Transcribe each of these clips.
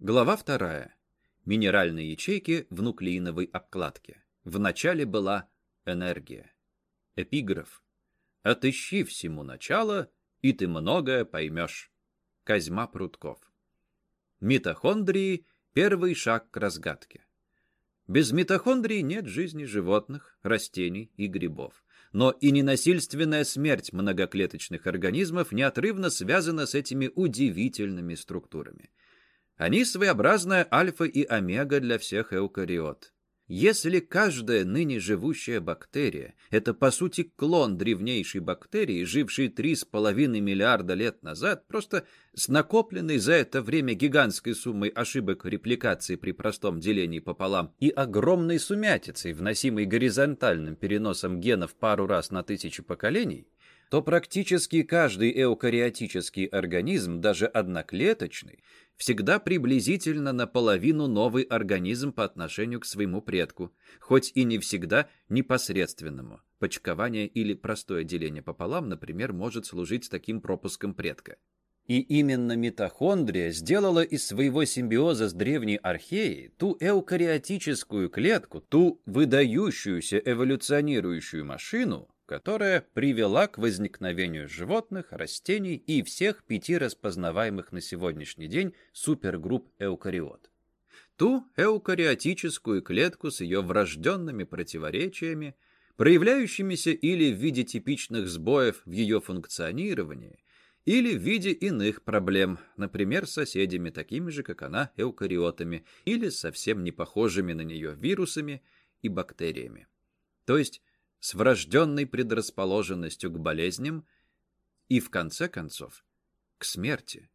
Глава вторая. Минеральные ячейки в нуклеиновой обкладке. Вначале была энергия. Эпиграф. «Отыщи всему начало, и ты многое поймешь». Козьма Прутков. Митохондрии – первый шаг к разгадке. Без митохондрий нет жизни животных, растений и грибов. Но и ненасильственная смерть многоклеточных организмов неотрывно связана с этими удивительными структурами. Они своеобразная альфа и омега для всех эукариот. Если каждая ныне живущая бактерия – это, по сути, клон древнейшей бактерии, жившей 3,5 миллиарда лет назад, просто с накопленной за это время гигантской суммой ошибок репликации при простом делении пополам и огромной сумятицей, вносимой горизонтальным переносом генов пару раз на тысячу поколений, то практически каждый эукариотический организм, даже одноклеточный, всегда приблизительно наполовину новый организм по отношению к своему предку, хоть и не всегда непосредственному. Почкование или простое деление пополам, например, может служить таким пропуском предка. И именно митохондрия сделала из своего симбиоза с древней археей ту эукариотическую клетку, ту выдающуюся эволюционирующую машину, которая привела к возникновению животных, растений и всех пяти распознаваемых на сегодняшний день супергрупп эукариот. Ту эукариотическую клетку с ее врожденными противоречиями, проявляющимися или в виде типичных сбоев в ее функционировании, или в виде иных проблем, например, с соседями, такими же, как она, эукариотами, или совсем не похожими на нее вирусами и бактериями. То есть с врожденной предрасположенностью к болезням и, в конце концов, к смерти.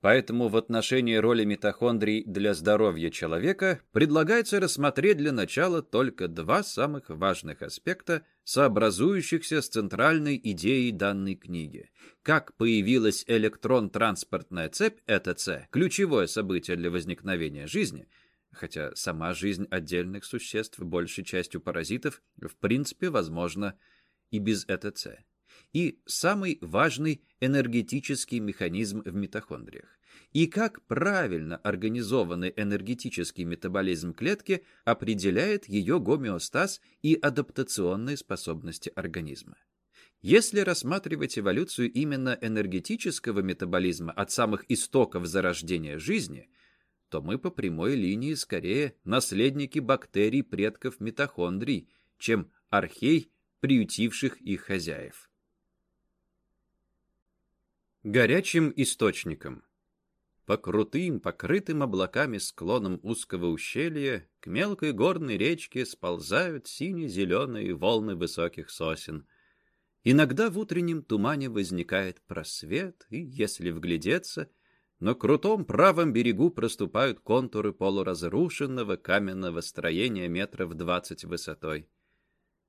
Поэтому в отношении роли митохондрий для здоровья человека предлагается рассмотреть для начала только два самых важных аспекта, сообразующихся с центральной идеей данной книги. Как появилась электрон-транспортная цепь ЭТЦ, ключевое событие для возникновения жизни – хотя сама жизнь отдельных существ, большей частью паразитов, в принципе, возможна и без ЭТЦ. И самый важный энергетический механизм в митохондриях. И как правильно организованный энергетический метаболизм клетки определяет ее гомеостаз и адаптационные способности организма. Если рассматривать эволюцию именно энергетического метаболизма от самых истоков зарождения жизни – то мы по прямой линии скорее наследники бактерий предков митохондрий, чем архей, приютивших их хозяев. Горячим источником По крутым, покрытым облаками склонам узкого ущелья к мелкой горной речке сползают сине-зеленые волны высоких сосен. Иногда в утреннем тумане возникает просвет, и, если вглядеться — на крутом правом берегу проступают контуры полуразрушенного каменного строения метров двадцать высотой.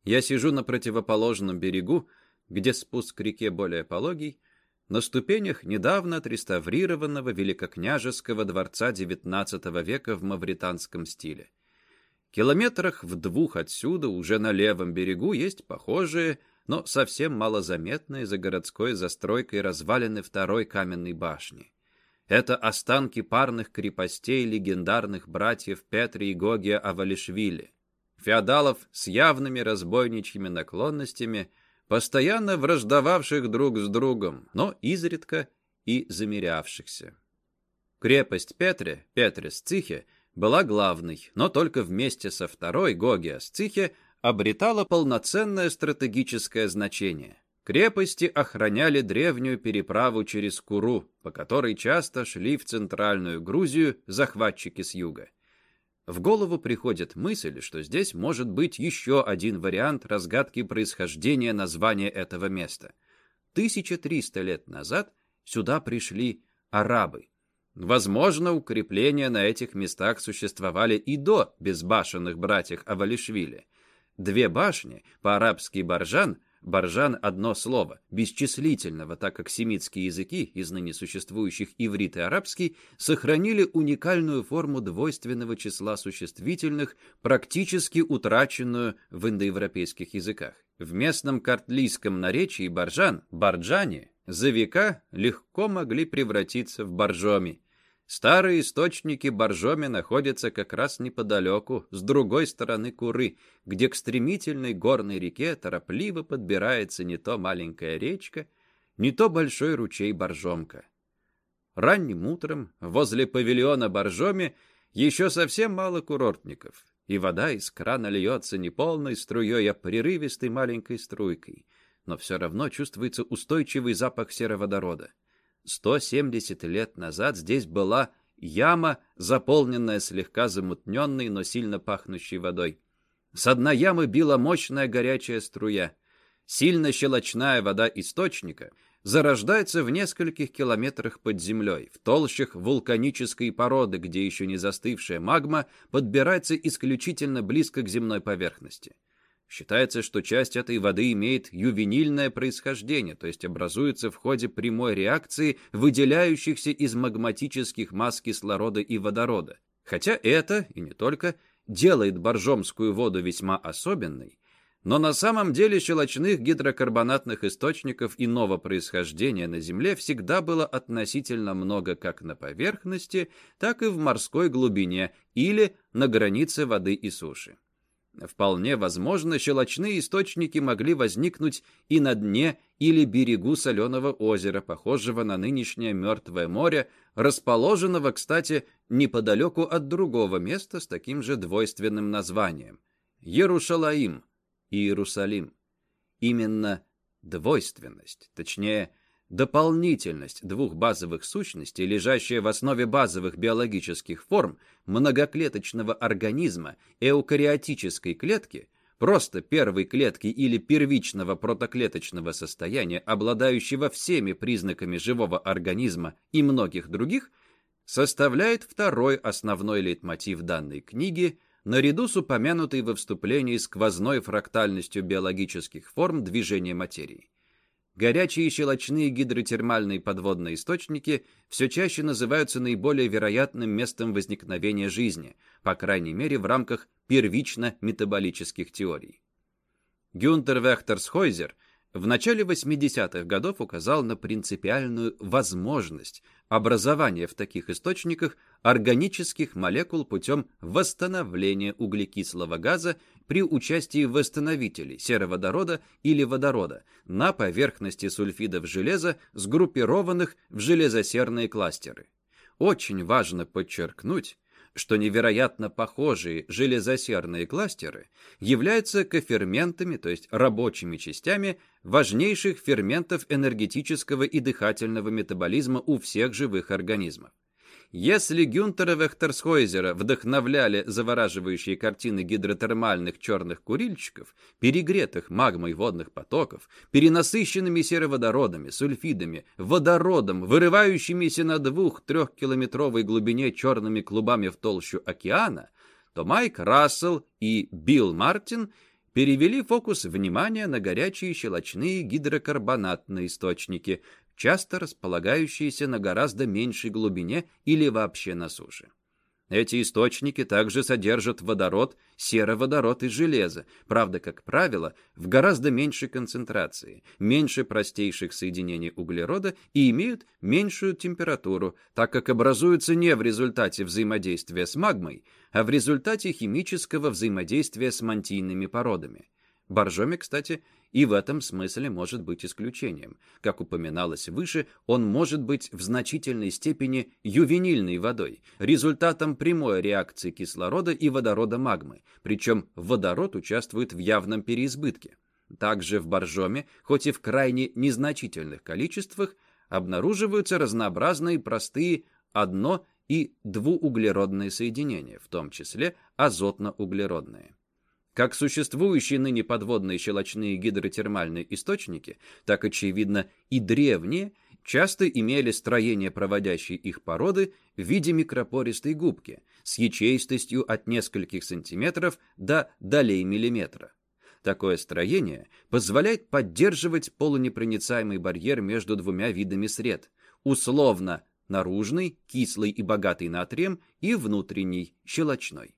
Я сижу на противоположном берегу, где спуск к реке более пологий, на ступенях недавно отреставрированного великокняжеского дворца XIX века в мавританском стиле. Километрах в двух отсюда, уже на левом берегу, есть похожие, но совсем малозаметные за городской застройкой развалины второй каменной башни. Это останки парных крепостей легендарных братьев Петри и Гогия Авалишвили, феодалов с явными разбойничьими наклонностями, постоянно враждовавших друг с другом, но изредка и замерявшихся. Крепость Петре, Петрес Цихе, была главной, но только вместе со второй, Гогиас Цихе, обретала полноценное стратегическое значение – Крепости охраняли древнюю переправу через Куру, по которой часто шли в центральную Грузию захватчики с юга. В голову приходит мысль, что здесь может быть еще один вариант разгадки происхождения названия этого места. 1300 лет назад сюда пришли арабы. Возможно, укрепления на этих местах существовали и до безбашенных братьев Авалишвили. Две башни, по-арабски Баржан – Баржан – одно слово, бесчислительного, так как семитские языки, из ныне существующих иврит и арабский, сохранили уникальную форму двойственного числа существительных, практически утраченную в индоевропейских языках. В местном картлийском наречии баржан, барджане, за века легко могли превратиться в боржоми. Старые источники Боржоми находятся как раз неподалеку, с другой стороны Куры, где к стремительной горной реке торопливо подбирается не то маленькая речка, не то большой ручей Боржомка. Ранним утром возле павильона Боржоми еще совсем мало курортников, и вода из крана льется не полной струей, а прерывистой маленькой струйкой, но все равно чувствуется устойчивый запах сероводорода. 170 лет назад здесь была яма, заполненная слегка замутненной, но сильно пахнущей водой. С дна ямы била мощная горячая струя. Сильно щелочная вода источника зарождается в нескольких километрах под землей, в толщах вулканической породы, где еще не застывшая магма подбирается исключительно близко к земной поверхности. Считается, что часть этой воды имеет ювенильное происхождение, то есть образуется в ходе прямой реакции выделяющихся из магматических масс кислорода и водорода. Хотя это, и не только, делает боржомскую воду весьма особенной, но на самом деле щелочных гидрокарбонатных источников иного происхождения на Земле всегда было относительно много как на поверхности, так и в морской глубине или на границе воды и суши. Вполне возможно, щелочные источники могли возникнуть и на дне или берегу соленого озера, похожего на нынешнее Мертвое море, расположенного, кстати, неподалеку от другого места с таким же двойственным названием – Ярушалаим, Иерусалим. Именно двойственность, точнее, Дополнительность двух базовых сущностей, лежащая в основе базовых биологических форм многоклеточного организма эукариотической клетки, просто первой клетки или первичного протоклеточного состояния, обладающего всеми признаками живого организма и многих других, составляет второй основной лейтмотив данной книги наряду с упомянутой во вступлении сквозной фрактальностью биологических форм движения материи. Горячие щелочные гидротермальные подводные источники все чаще называются наиболее вероятным местом возникновения жизни, по крайней мере в рамках первично-метаболических теорий. Гюнтер Вехтерсхойзер – в начале 80-х годов указал на принципиальную возможность образования в таких источниках органических молекул путем восстановления углекислого газа при участии восстановителей сероводорода или водорода на поверхности сульфидов железа, сгруппированных в железосерные кластеры. Очень важно подчеркнуть, что невероятно похожие железосерные кластеры являются коферментами, то есть рабочими частями важнейших ферментов энергетического и дыхательного метаболизма у всех живых организмов. Если Гюнтера Вехтерсхойзера вдохновляли завораживающие картины гидротермальных черных курильщиков, перегретых магмой водных потоков, перенасыщенными сероводородами, сульфидами, водородом, вырывающимися на двух-трехкилометровой глубине черными клубами в толщу океана, то Майк Рассел и Билл Мартин перевели фокус внимания на горячие щелочные гидрокарбонатные источники, часто располагающиеся на гораздо меньшей глубине или вообще на суше. Эти источники также содержат водород, сероводород и железо, правда, как правило, в гораздо меньшей концентрации, меньше простейших соединений углерода и имеют меньшую температуру, так как образуются не в результате взаимодействия с магмой, а в результате химического взаимодействия с мантийными породами. Боржоми, кстати, и в этом смысле может быть исключением. Как упоминалось выше, он может быть в значительной степени ювенильной водой, результатом прямой реакции кислорода и водорода магмы, причем водород участвует в явном переизбытке. Также в боржоме, хоть и в крайне незначительных количествах, обнаруживаются разнообразные простые одно- и двууглеродные соединения, в том числе азотно-углеродные. Как существующие ныне подводные щелочные гидротермальные источники, так, очевидно, и древние, часто имели строение проводящей их породы в виде микропористой губки с ячеистостью от нескольких сантиметров до долей миллиметра. Такое строение позволяет поддерживать полунепроницаемый барьер между двумя видами сред, условно наружный, кислый и богатый натрием, и внутренний, щелочной.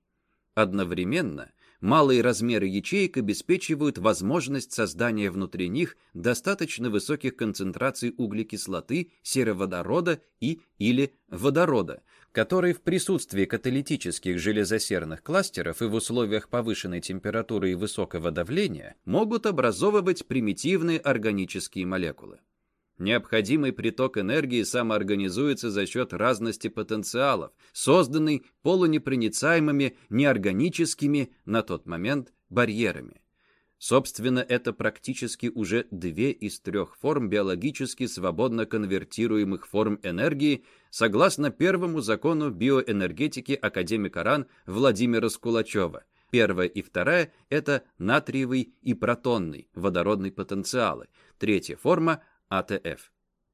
Одновременно малые размеры ячеек обеспечивают возможность создания внутри них достаточно высоких концентраций углекислоты, сероводорода и или водорода, которые в присутствии каталитических железосерных кластеров и в условиях повышенной температуры и высокого давления могут образовывать примитивные органические молекулы. Необходимый приток энергии самоорганизуется за счет разности потенциалов, созданный полунепроницаемыми неорганическими на тот момент барьерами. Собственно, это практически уже две из трех форм биологически свободно конвертируемых форм энергии, согласно первому закону биоэнергетики академика РАН Владимира Скулачева. Первая и вторая – это натриевый и протонный водородный потенциалы. Третья форма АТФ.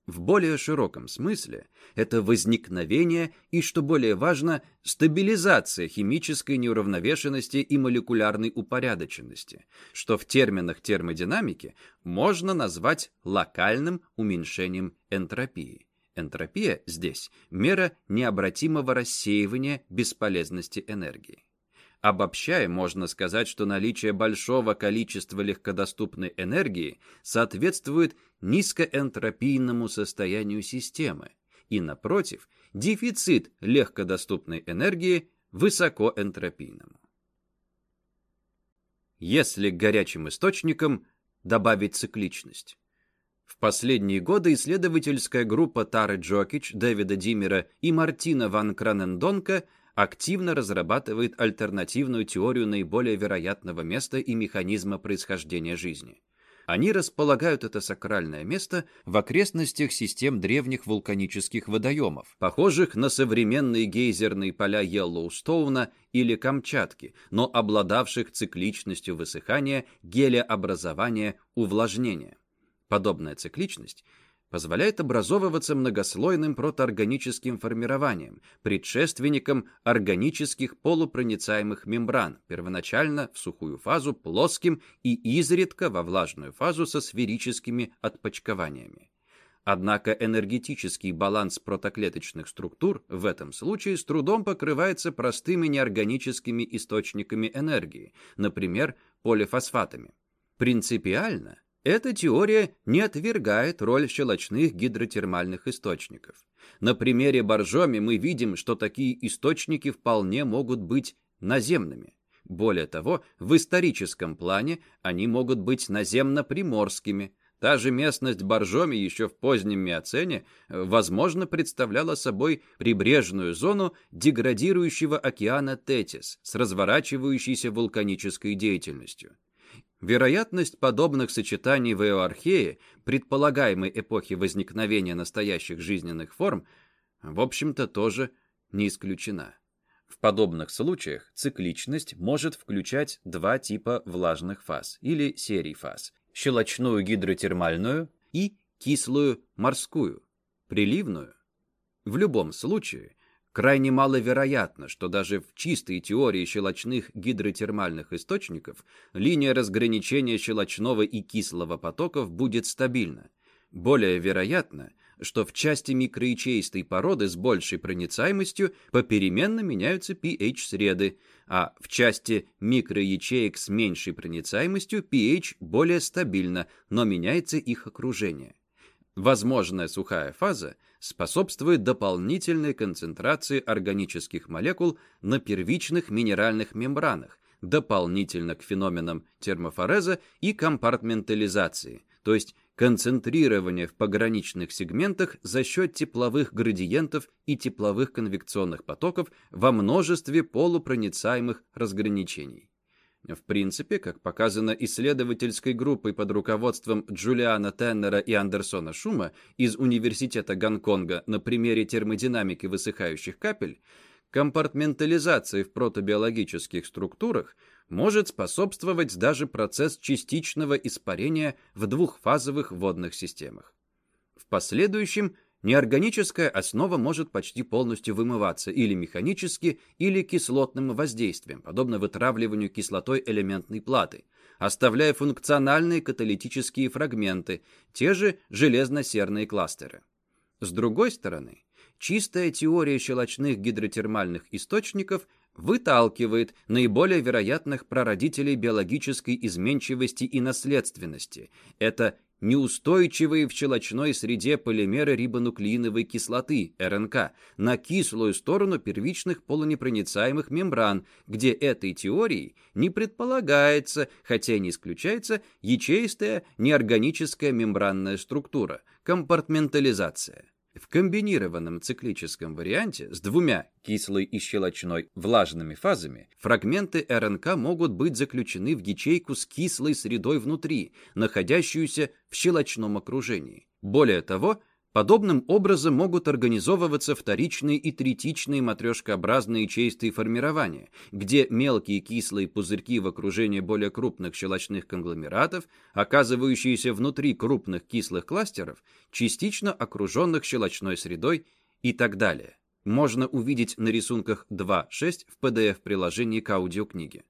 В более широком смысле это возникновение и, что более важно, стабилизация химической неуравновешенности и молекулярной упорядоченности, что в терминах термодинамики можно назвать локальным уменьшением энтропии. Энтропия здесь – мера необратимого рассеивания бесполезности энергии. Обобщая, можно сказать, что наличие большого количества легкодоступной энергии соответствует низкоэнтропийному состоянию системы, и, напротив, дефицит легкодоступной энергии высокоэнтропийному. Если к горячим источникам добавить цикличность. В последние годы исследовательская группа Тары Джокич, Дэвида Димера и Мартина ван Кранендонка активно разрабатывает альтернативную теорию наиболее вероятного места и механизма происхождения жизни. Они располагают это сакральное место в окрестностях систем древних вулканических водоемов, похожих на современные гейзерные поля Йеллоустоуна или Камчатки, но обладавших цикличностью высыхания, гелеобразования, увлажнения. Подобная цикличность позволяет образовываться многослойным протоорганическим формированием, предшественником органических полупроницаемых мембран, первоначально в сухую фазу плоским и изредка во влажную фазу со сферическими отпочкованиями. Однако энергетический баланс протоклеточных структур в этом случае с трудом покрывается простыми неорганическими источниками энергии, например, полифосфатами. Принципиально эта теория не отвергает роль щелочных гидротермальных источников. На примере Боржоми мы видим, что такие источники вполне могут быть наземными. Более того, в историческом плане они могут быть наземно-приморскими. Та же местность Боржоми еще в позднем Миоцене, возможно, представляла собой прибрежную зону деградирующего океана Тетис с разворачивающейся вулканической деятельностью. Вероятность подобных сочетаний в эоархее, предполагаемой эпохи возникновения настоящих жизненных форм, в общем-то тоже не исключена. В подобных случаях цикличность может включать два типа влажных фаз или серий фаз – щелочную гидротермальную и кислую морскую, приливную. В любом случае, Крайне маловероятно, что даже в чистой теории щелочных гидротермальных источников линия разграничения щелочного и кислого потоков будет стабильна. Более вероятно, что в части микроячеистой породы с большей проницаемостью попеременно меняются pH-среды, а в части микроячеек с меньшей проницаемостью pH более стабильно, но меняется их окружение. Возможная сухая фаза способствует дополнительной концентрации органических молекул на первичных минеральных мембранах, дополнительно к феноменам термофореза и компартментализации, то есть концентрирования в пограничных сегментах за счет тепловых градиентов и тепловых конвекционных потоков во множестве полупроницаемых разграничений. В принципе, как показано исследовательской группой под руководством Джулиана Теннера и Андерсона Шума из Университета Гонконга на примере термодинамики высыхающих капель, компартментализации в протобиологических структурах может способствовать даже процесс частичного испарения в двухфазовых водных системах. В последующем – Неорганическая основа может почти полностью вымываться или механически, или кислотным воздействием, подобно вытравливанию кислотой элементной платы, оставляя функциональные каталитические фрагменты, те же железно-серные кластеры. С другой стороны, чистая теория щелочных гидротермальных источников выталкивает наиболее вероятных прародителей биологической изменчивости и наследственности. Это неустойчивые в щелочной среде полимеры рибонуклеиновой кислоты, РНК, на кислую сторону первичных полунепроницаемых мембран, где этой теорией не предполагается, хотя не исключается, ячеистая неорганическая мембранная структура, компартментализация. В комбинированном циклическом варианте с двумя кислой и щелочной влажными фазами фрагменты РНК могут быть заключены в ячейку с кислой средой внутри, находящуюся в щелочном окружении. Более того, Подобным образом могут организовываться вторичные и третичные матрешкообразные ячеистые формирования, где мелкие кислые пузырьки в окружении более крупных щелочных конгломератов, оказывающиеся внутри крупных кислых кластеров, частично окруженных щелочной средой и так далее. Можно увидеть на рисунках 2.6 в PDF-приложении к аудиокниге.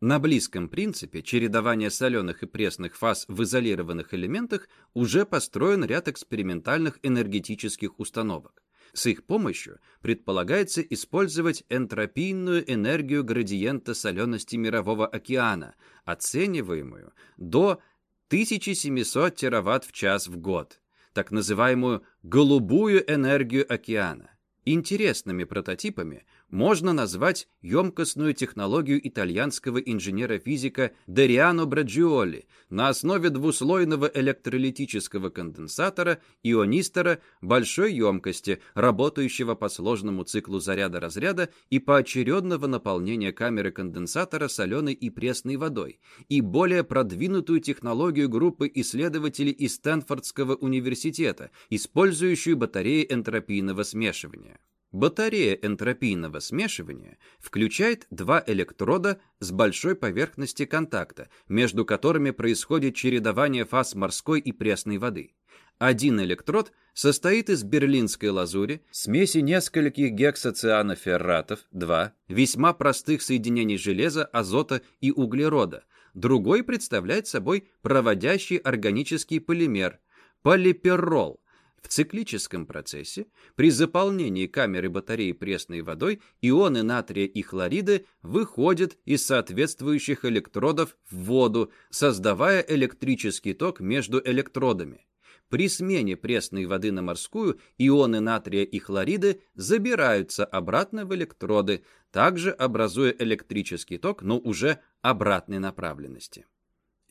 На близком принципе чередования соленых и пресных фаз в изолированных элементах уже построен ряд экспериментальных энергетических установок. С их помощью предполагается использовать энтропийную энергию градиента солености Мирового океана, оцениваемую до 1700 тераватт в час в год, так называемую «голубую энергию океана». Интересными прототипами можно назвать емкостную технологию итальянского инженера-физика Дериано Браджиоли на основе двуслойного электролитического конденсатора ионистора большой емкости, работающего по сложному циклу заряда-разряда и поочередного наполнения камеры конденсатора соленой и пресной водой, и более продвинутую технологию группы исследователей из Стэнфордского университета, использующую батареи энтропийного смешивания. Батарея энтропийного смешивания включает два электрода с большой поверхности контакта, между которыми происходит чередование фаз морской и пресной воды. Один электрод состоит из берлинской лазури, смеси нескольких гексоцианоферратов, 2, весьма простых соединений железа, азота и углерода. Другой представляет собой проводящий органический полимер, полиперол, в циклическом процессе при заполнении камеры батареи пресной водой ионы натрия и хлорида выходят из соответствующих электродов в воду, создавая электрический ток между электродами. При смене пресной воды на морскую ионы натрия и хлорида забираются обратно в электроды, также образуя электрический ток, но уже обратной направленности.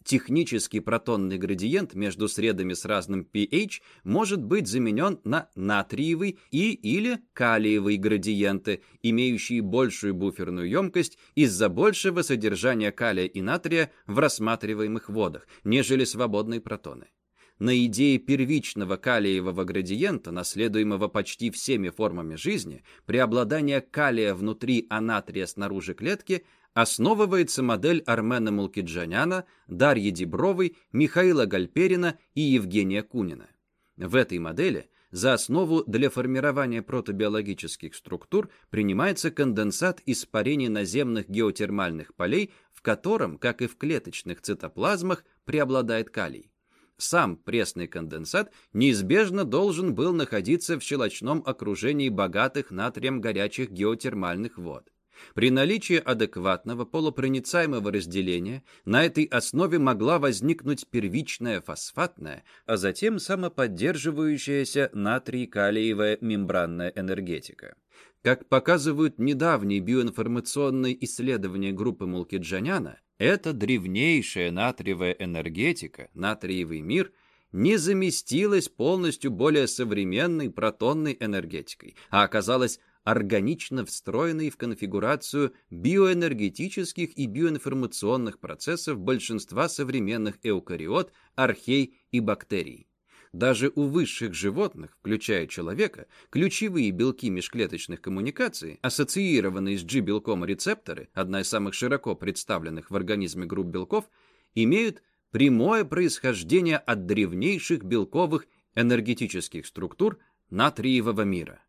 Технический протонный градиент между средами с разным pH может быть заменен на натриевый и или калиевый градиенты, имеющие большую буферную емкость из-за большего содержания калия и натрия в рассматриваемых водах, нежели свободные протоны. На идее первичного калиевого градиента, наследуемого почти всеми формами жизни, преобладание калия внутри, а натрия снаружи клетки – основывается модель Армена Мулкиджаняна, Дарьи Дебровой, Михаила Гальперина и Евгения Кунина. В этой модели за основу для формирования протобиологических структур принимается конденсат испарений наземных геотермальных полей, в котором, как и в клеточных цитоплазмах, преобладает калий. Сам пресный конденсат неизбежно должен был находиться в щелочном окружении богатых натрием горячих геотермальных вод. При наличии адекватного полупроницаемого разделения на этой основе могла возникнуть первичная фосфатная, а затем самоподдерживающаяся натрий-калиевая мембранная энергетика. Как показывают недавние биоинформационные исследования группы Мулкиджаняна, эта древнейшая натриевая энергетика, натриевый мир – не заместилась полностью более современной протонной энергетикой, а оказалась органично встроенный в конфигурацию биоэнергетических и биоинформационных процессов большинства современных эукариот, архей и бактерий. Даже у высших животных, включая человека, ключевые белки межклеточных коммуникаций, ассоциированные с G-белком рецепторы, одна из самых широко представленных в организме групп белков, имеют прямое происхождение от древнейших белковых энергетических структур натриевого мира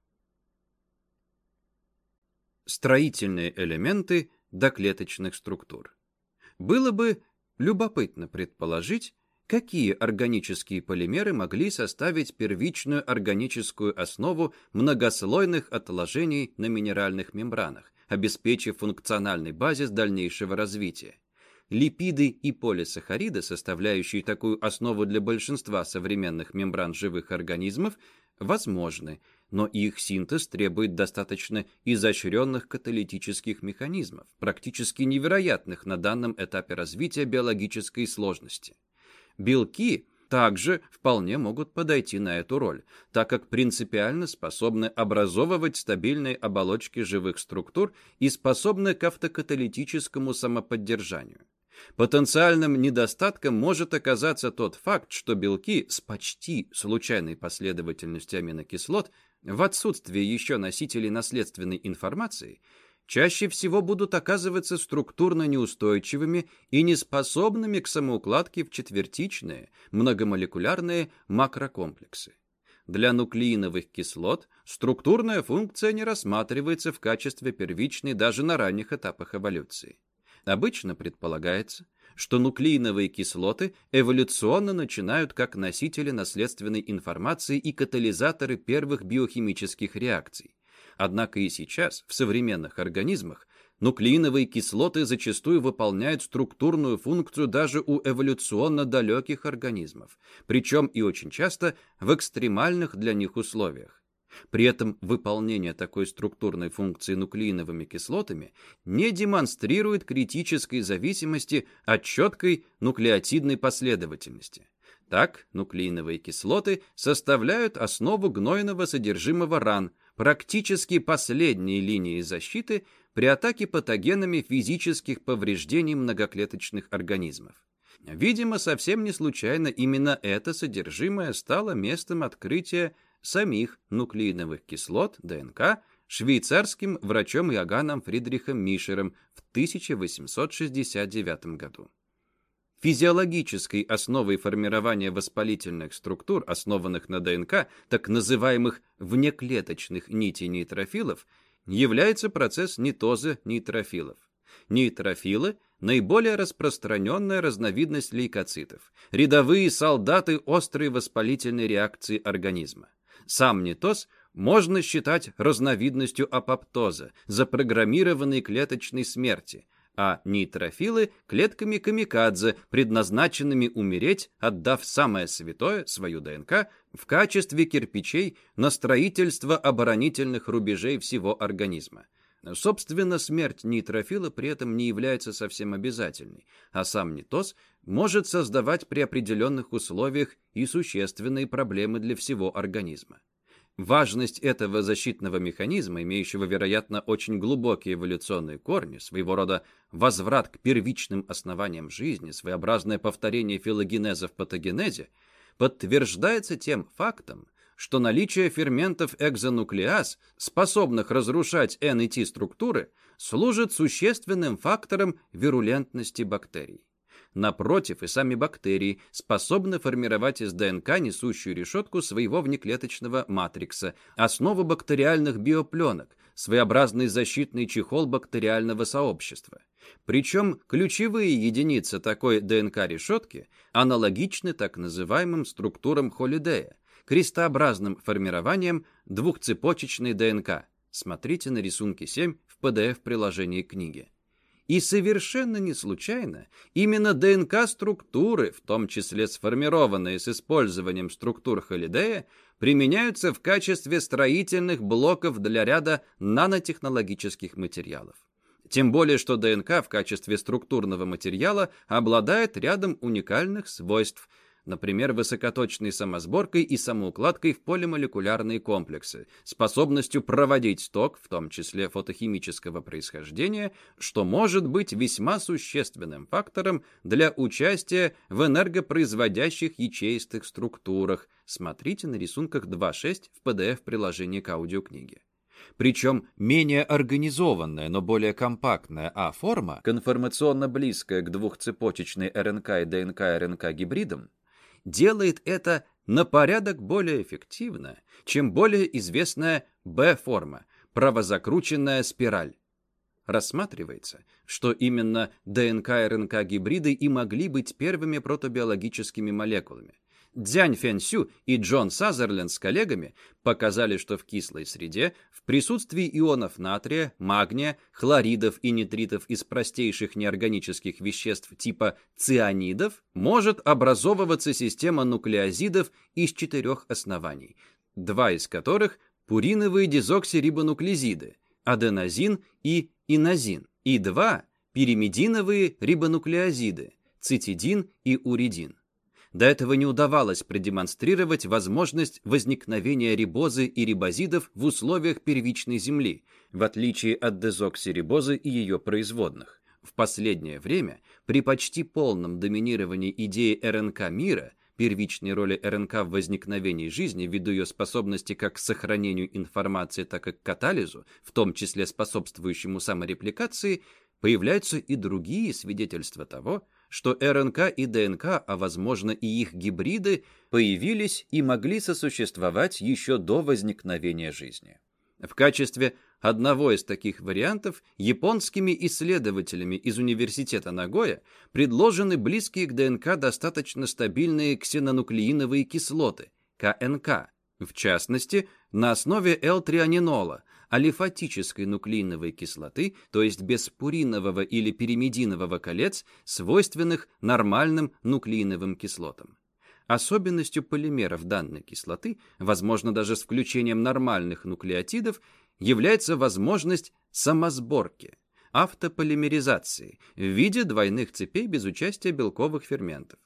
строительные элементы доклеточных структур. Было бы любопытно предположить, какие органические полимеры могли составить первичную органическую основу многослойных отложений на минеральных мембранах, обеспечив функциональный базис дальнейшего развития. Липиды и полисахариды, составляющие такую основу для большинства современных мембран живых организмов, возможны, но их синтез требует достаточно изощренных каталитических механизмов, практически невероятных на данном этапе развития биологической сложности. Белки также вполне могут подойти на эту роль, так как принципиально способны образовывать стабильные оболочки живых структур и способны к автокаталитическому самоподдержанию. Потенциальным недостатком может оказаться тот факт, что белки с почти случайной последовательностью аминокислот в отсутствии еще носителей наследственной информации чаще всего будут оказываться структурно неустойчивыми и неспособными к самоукладке в четвертичные, многомолекулярные макрокомплексы. Для нуклеиновых кислот структурная функция не рассматривается в качестве первичной даже на ранних этапах эволюции. Обычно предполагается, что нуклеиновые кислоты эволюционно начинают как носители наследственной информации и катализаторы первых биохимических реакций. Однако и сейчас, в современных организмах, нуклеиновые кислоты зачастую выполняют структурную функцию даже у эволюционно далеких организмов, причем и очень часто в экстремальных для них условиях. При этом выполнение такой структурной функции нуклеиновыми кислотами не демонстрирует критической зависимости от четкой нуклеотидной последовательности. Так, нуклеиновые кислоты составляют основу гнойного содержимого ран, практически последней линии защиты при атаке патогенами физических повреждений многоклеточных организмов. Видимо, совсем не случайно именно это содержимое стало местом открытия самих нуклеиновых кислот ДНК швейцарским врачом Иоганном Фридрихом Мишером в 1869 году. Физиологической основой формирования воспалительных структур, основанных на ДНК, так называемых внеклеточных нитей нейтрофилов, является процесс нитоза нейтрофилов. Нейтрофилы – наиболее распространенная разновидность лейкоцитов, рядовые солдаты острой воспалительной реакции организма. Сам нитоз можно считать разновидностью апоптоза, запрограммированной клеточной смерти, а нейтрофилы – клетками камикадзе, предназначенными умереть, отдав самое святое, свою ДНК, в качестве кирпичей на строительство оборонительных рубежей всего организма. Собственно, смерть нейтрофила при этом не является совсем обязательной, а сам нитоз может создавать при определенных условиях и существенные проблемы для всего организма. Важность этого защитного механизма, имеющего, вероятно, очень глубокие эволюционные корни, своего рода возврат к первичным основаниям жизни, своеобразное повторение филогенеза в патогенезе, подтверждается тем фактом, что наличие ферментов экзонуклеаз, способных разрушать N и T структуры, служит существенным фактором вирулентности бактерий. Напротив, и сами бактерии способны формировать из ДНК несущую решетку своего внеклеточного матрикса, основу бактериальных биопленок, своеобразный защитный чехол бактериального сообщества. Причем ключевые единицы такой ДНК-решетки аналогичны так называемым структурам Холидея, крестообразным формированием двухцепочечной ДНК. Смотрите на рисунке 7 в PDF-приложении книги. И совершенно не случайно именно ДНК-структуры, в том числе сформированные с использованием структур Холидея, применяются в качестве строительных блоков для ряда нанотехнологических материалов. Тем более, что ДНК в качестве структурного материала обладает рядом уникальных свойств – например, высокоточной самосборкой и самоукладкой в полимолекулярные комплексы, способностью проводить ток, в том числе фотохимического происхождения, что может быть весьма существенным фактором для участия в энергопроизводящих ячеистых структурах. Смотрите на рисунках 2.6 в PDF-приложении к аудиокниге. Причем менее организованная, но более компактная А-форма, конформационно близкая к двухцепочечной РНК и ДНК-РНК гибридам, делает это на порядок более эффективно, чем более известная Б-форма, правозакрученная спираль. рассматривается, что именно ДНК-РНК-гибриды и могли быть первыми протобиологическими молекулами. Дзянь Фэнсю и Джон Сазерленд с коллегами показали, что в кислой среде в присутствии ионов натрия, магния, хлоридов и нитритов из простейших неорганических веществ типа цианидов может образовываться система нуклеозидов из четырех оснований, два из которых – пуриновые дезоксирибонуклезиды, аденозин и инозин, и два – пиримидиновые рибонуклеозиды, цитидин и уридин. До этого не удавалось продемонстрировать возможность возникновения рибозы и рибозидов в условиях первичной Земли, в отличие от дезоксирибозы и ее производных. В последнее время, при почти полном доминировании идеи РНК мира, первичной роли РНК в возникновении жизни ввиду ее способности как к сохранению информации, так и к катализу, в том числе способствующему саморепликации, появляются и другие свидетельства того, что РНК и ДНК, а возможно и их гибриды, появились и могли сосуществовать еще до возникновения жизни. В качестве одного из таких вариантов японскими исследователями из университета Нагоя предложены близкие к ДНК достаточно стабильные ксенонуклеиновые кислоты, КНК, в частности, на основе L-трианинола, алифатической нуклеиновой кислоты, то есть без пуринового или пиримидинового колец, свойственных нормальным нуклеиновым кислотам. Особенностью полимеров данной кислоты, возможно даже с включением нормальных нуклеотидов, является возможность самосборки, автополимеризации в виде двойных цепей без участия белковых ферментов.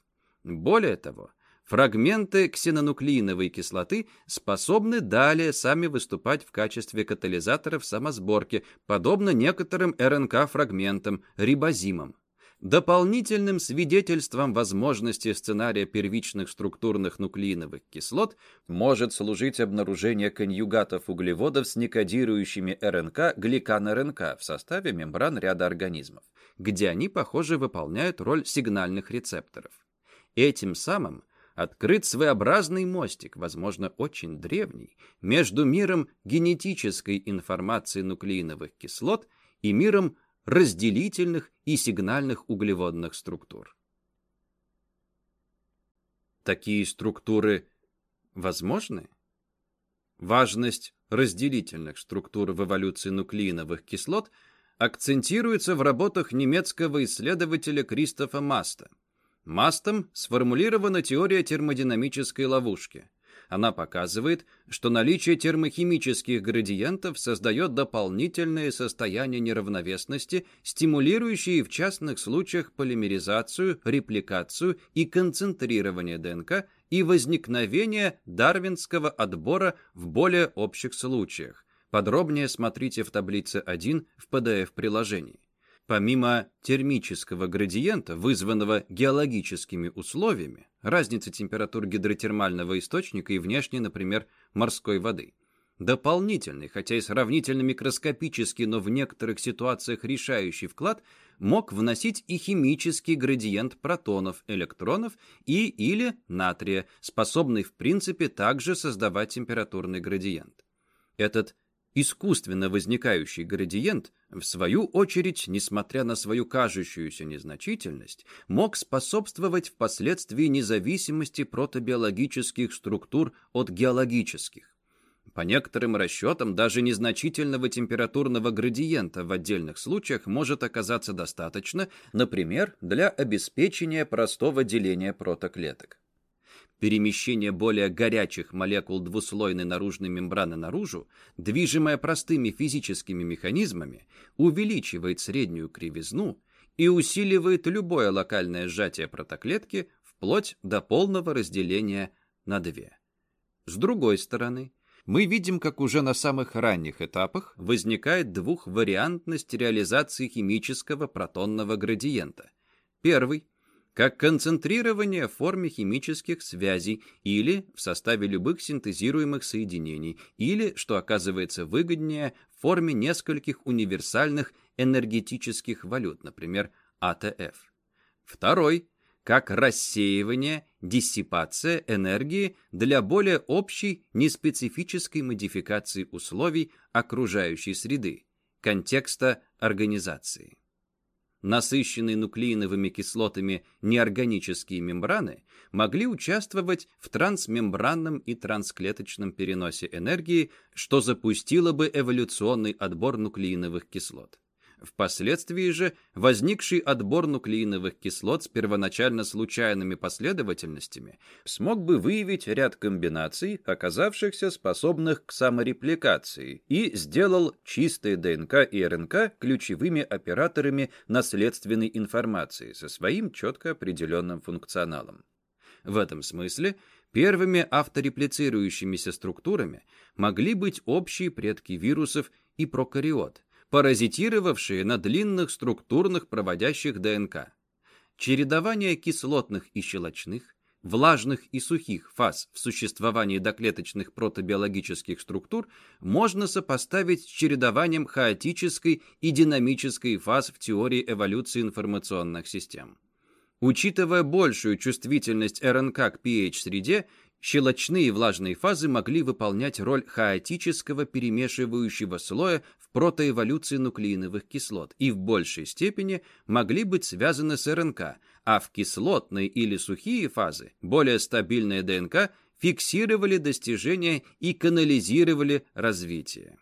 Более того, Фрагменты ксенонуклеиновой кислоты способны далее сами выступать в качестве катализаторов самосборки, подобно некоторым РНК-фрагментам, рибозимам. Дополнительным свидетельством возможности сценария первичных структурных нуклеиновых кислот может служить обнаружение конъюгатов углеводов с некодирующими РНК гликан-РНК в составе мембран ряда организмов, где они, похоже, выполняют роль сигнальных рецепторов. Этим самым открыт своеобразный мостик, возможно, очень древний, между миром генетической информации нуклеиновых кислот и миром разделительных и сигнальных углеводных структур. Такие структуры возможны? Важность разделительных структур в эволюции нуклеиновых кислот акцентируется в работах немецкого исследователя Кристофа Маста – Мастом сформулирована теория термодинамической ловушки. Она показывает, что наличие термохимических градиентов создает дополнительные состояния неравновесности, стимулирующие в частных случаях полимеризацию, репликацию и концентрирование ДНК и возникновение дарвинского отбора в более общих случаях. Подробнее смотрите в таблице 1 в PDF-приложении. Помимо термического градиента, вызванного геологическими условиями, разницы температур гидротермального источника и внешней, например, морской воды, дополнительный, хотя и сравнительно микроскопический, но в некоторых ситуациях решающий вклад мог вносить и химический градиент протонов, электронов и или натрия, способный в принципе также создавать температурный градиент. Этот искусственно возникающий градиент, в свою очередь, несмотря на свою кажущуюся незначительность, мог способствовать впоследствии независимости протобиологических структур от геологических. По некоторым расчетам, даже незначительного температурного градиента в отдельных случаях может оказаться достаточно, например, для обеспечения простого деления протоклеток перемещение более горячих молекул двуслойной наружной мембраны наружу, движимое простыми физическими механизмами, увеличивает среднюю кривизну и усиливает любое локальное сжатие протоклетки вплоть до полного разделения на две. С другой стороны, мы видим, как уже на самых ранних этапах возникает двухвариантность реализации химического протонного градиента. Первый – как концентрирование в форме химических связей или в составе любых синтезируемых соединений, или, что оказывается выгоднее, в форме нескольких универсальных энергетических валют, например, АТФ. Второй – как рассеивание, диссипация энергии для более общей неспецифической модификации условий окружающей среды, контекста организации. Насыщенные нуклеиновыми кислотами неорганические мембраны могли участвовать в трансмембранном и трансклеточном переносе энергии, что запустило бы эволюционный отбор нуклеиновых кислот. Впоследствии же возникший отбор нуклеиновых кислот с первоначально случайными последовательностями смог бы выявить ряд комбинаций, оказавшихся способных к саморепликации, и сделал чистые ДНК и РНК ключевыми операторами наследственной информации со своим четко определенным функционалом. В этом смысле первыми автореплицирующимися структурами могли быть общие предки вирусов и прокариот – паразитировавшие на длинных структурных проводящих ДНК. Чередование кислотных и щелочных, влажных и сухих фаз в существовании доклеточных протобиологических структур можно сопоставить с чередованием хаотической и динамической фаз в теории эволюции информационных систем. Учитывая большую чувствительность РНК к pH-среде, щелочные влажные фазы могли выполнять роль хаотического перемешивающего слоя протоэволюции нуклеиновых кислот и в большей степени могли быть связаны с РНК, а в кислотные или сухие фазы более стабильная ДНК фиксировали достижения и канализировали развитие.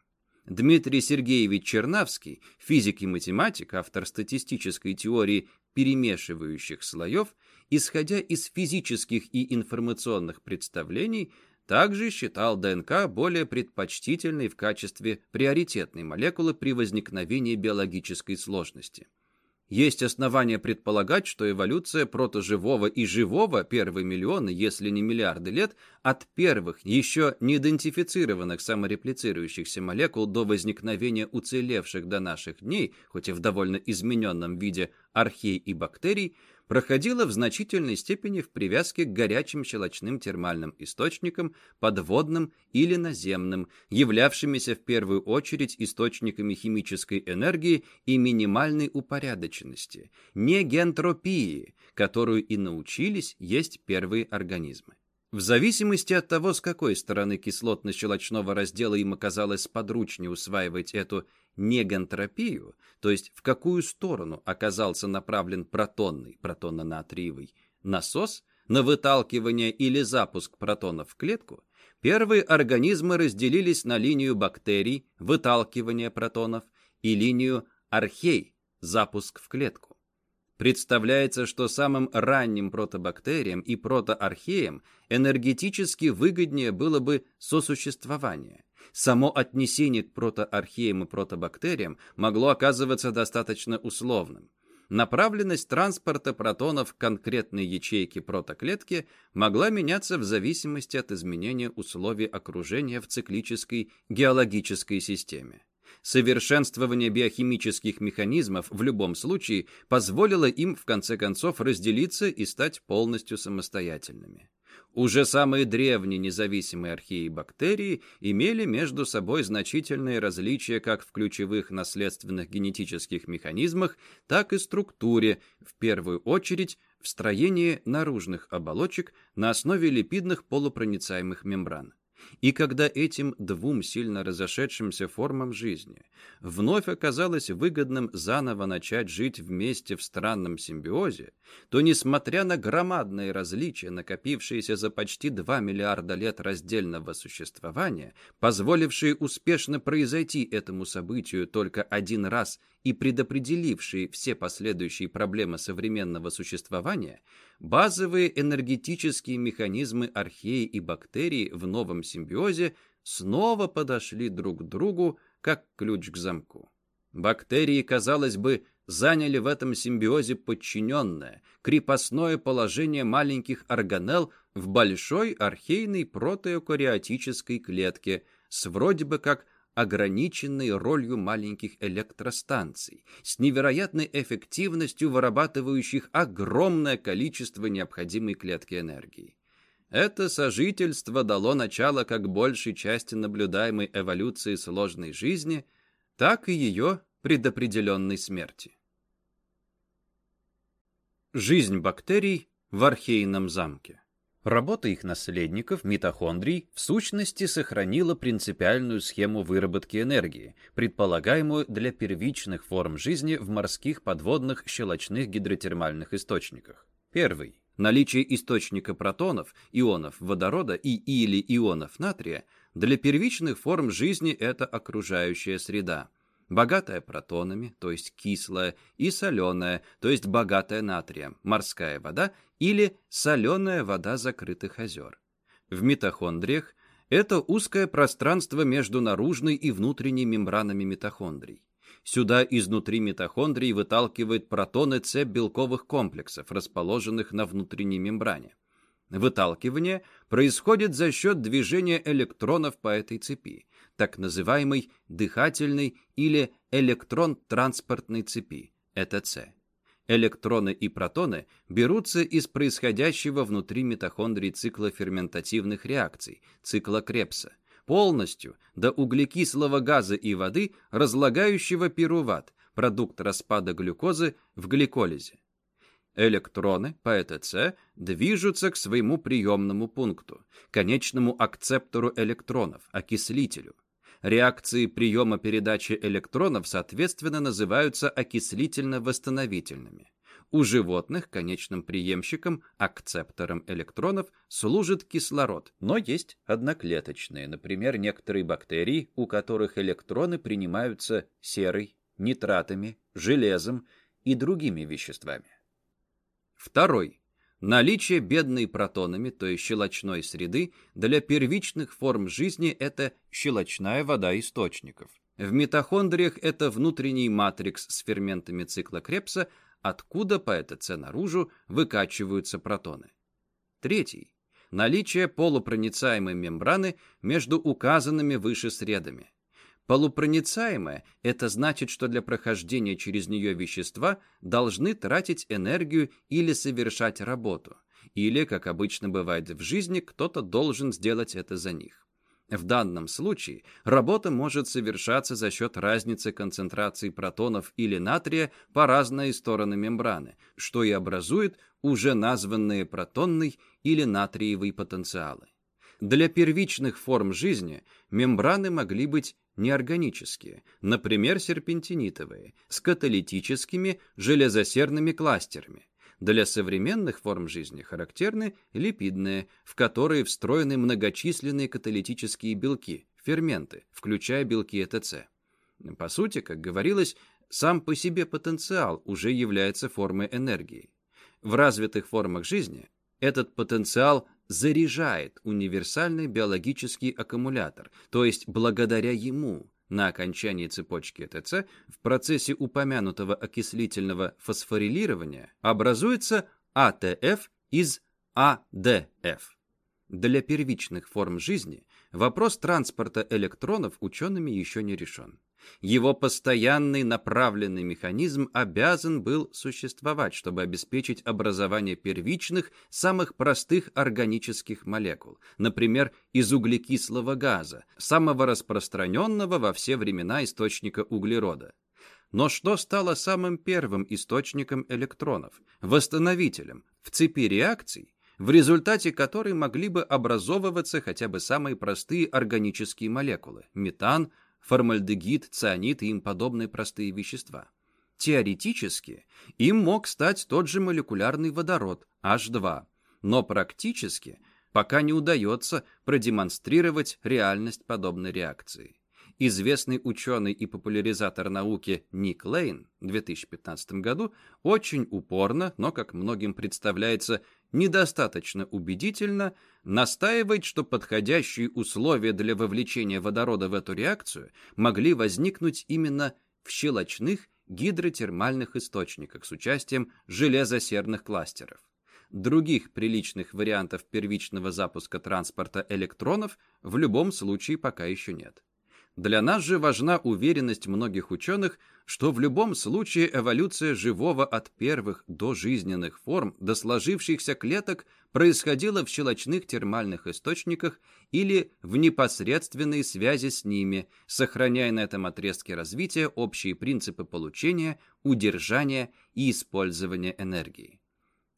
Дмитрий Сергеевич Чернавский, физик и математик, автор статистической теории перемешивающих слоев, исходя из физических и информационных представлений, также считал ДНК более предпочтительной в качестве приоритетной молекулы при возникновении биологической сложности. Есть основания предполагать, что эволюция протоживого и живого первые миллионы, если не миллиарды лет, от первых, еще не идентифицированных самореплицирующихся молекул до возникновения уцелевших до наших дней, хоть и в довольно измененном виде архей и бактерий, проходила в значительной степени в привязке к горячим щелочным термальным источникам, подводным или наземным, являвшимися в первую очередь источниками химической энергии и минимальной упорядоченности, не гентропии, которую и научились есть первые организмы. В зависимости от того, с какой стороны кислотно-щелочного раздела им оказалось подручнее усваивать эту негантропию, то есть в какую сторону оказался направлен протонный, протонно-натриевый, насос на выталкивание или запуск протонов в клетку, первые организмы разделились на линию бактерий, выталкивание протонов, и линию архей, запуск в клетку. Представляется, что самым ранним протобактериям и протоархеям энергетически выгоднее было бы сосуществование. Само отнесение к протоархеям и протобактериям могло оказываться достаточно условным. Направленность транспорта протонов к конкретной ячейке протоклетки могла меняться в зависимости от изменения условий окружения в циклической геологической системе. Совершенствование биохимических механизмов в любом случае позволило им в конце концов разделиться и стать полностью самостоятельными. Уже самые древние независимые археи бактерии имели между собой значительные различия как в ключевых наследственных генетических механизмах, так и структуре, в первую очередь в строении наружных оболочек на основе липидных полупроницаемых мембран. И когда этим двум сильно разошедшимся формам жизни вновь оказалось выгодным заново начать жить вместе в странном симбиозе, то, несмотря на громадные различия, накопившиеся за почти 2 миллиарда лет раздельного существования, позволившие успешно произойти этому событию только один раз и предопределившие все последующие проблемы современного существования, базовые энергетические механизмы археи и бактерий в новом симбиозе снова подошли друг к другу, как ключ к замку. Бактерии, казалось бы, заняли в этом симбиозе подчиненное, крепостное положение маленьких органелл в большой архейной протеокариотической клетке с вроде бы как ограниченной ролью маленьких электростанций, с невероятной эффективностью вырабатывающих огромное количество необходимой клетки энергии. Это сожительство дало начало как большей части наблюдаемой эволюции сложной жизни, так и ее предопределенной смерти. Жизнь бактерий в архейном замке Работа их наследников, митохондрий, в сущности сохранила принципиальную схему выработки энергии, предполагаемую для первичных форм жизни в морских подводных щелочных гидротермальных источниках. Первый. Наличие источника протонов, ионов водорода и или ионов натрия для первичных форм жизни это окружающая среда, богатая протонами, то есть кислая, и соленая, то есть богатая натрием, морская вода или соленая вода закрытых озер. В митохондриях это узкое пространство между наружной и внутренней мембранами митохондрий. Сюда изнутри митохондрий выталкивает протоны цепь белковых комплексов, расположенных на внутренней мембране. Выталкивание происходит за счет движения электронов по этой цепи, так называемой дыхательной или электрон-транспортной цепи, ЭТЦ. Электроны и протоны берутся из происходящего внутри митохондрий цикла ферментативных реакций, цикла Крепса, полностью до углекислого газа и воды, разлагающего пируват, продукт распада глюкозы в гликолизе. Электроны по ЭТЦ движутся к своему приемному пункту, конечному акцептору электронов, окислителю. Реакции приема передачи электронов, соответственно, называются окислительно-восстановительными. У животных конечным преемщиком, акцептором электронов, служит кислород, но есть одноклеточные, например, некоторые бактерии, у которых электроны принимаются серой, нитратами, железом и другими веществами. Второй. Наличие бедной протонами, то есть щелочной среды, для первичных форм жизни – это щелочная вода источников. В митохондриях это внутренний матрикс с ферментами цикла Крепса, откуда по ЭТЦ наружу выкачиваются протоны. Третий. Наличие полупроницаемой мембраны между указанными выше средами. Полупроницаемая – это значит, что для прохождения через нее вещества должны тратить энергию или совершать работу. Или, как обычно бывает в жизни, кто-то должен сделать это за них. В данном случае работа может совершаться за счет разницы концентрации протонов или натрия по разные стороны мембраны, что и образует уже названные протонный или натриевый потенциалы. Для первичных форм жизни мембраны могли быть неорганические, например, серпентинитовые, с каталитическими железосерными кластерами. Для современных форм жизни характерны липидные, в которые встроены многочисленные каталитические белки, ферменты, включая белки ЭТЦ. По сути, как говорилось, сам по себе потенциал уже является формой энергии. В развитых формах жизни этот потенциал заряжает универсальный биологический аккумулятор, то есть благодаря ему на окончании цепочки ТЦ в процессе упомянутого окислительного фосфорилирования образуется АТФ из АДФ. Для первичных форм жизни вопрос транспорта электронов учеными еще не решен. Его постоянный направленный механизм обязан был существовать, чтобы обеспечить образование первичных, самых простых органических молекул, например, из углекислого газа, самого распространенного во все времена источника углерода. Но что стало самым первым источником электронов, восстановителем в цепи реакций, в результате которой могли бы образовываться хотя бы самые простые органические молекулы – метан, формальдегид, цианид и им подобные простые вещества. Теоретически им мог стать тот же молекулярный водород, H2, но практически пока не удается продемонстрировать реальность подобной реакции. Известный ученый и популяризатор науки Ник Лейн в 2015 году очень упорно, но, как многим представляется, недостаточно убедительно настаивает, что подходящие условия для вовлечения водорода в эту реакцию могли возникнуть именно в щелочных гидротермальных источниках с участием железосерных кластеров. Других приличных вариантов первичного запуска транспорта электронов в любом случае пока еще нет. Для нас же важна уверенность многих ученых, что в любом случае эволюция живого от первых до жизненных форм до сложившихся клеток происходила в щелочных термальных источниках или в непосредственной связи с ними, сохраняя на этом отрезке развития общие принципы получения, удержания и использования энергии.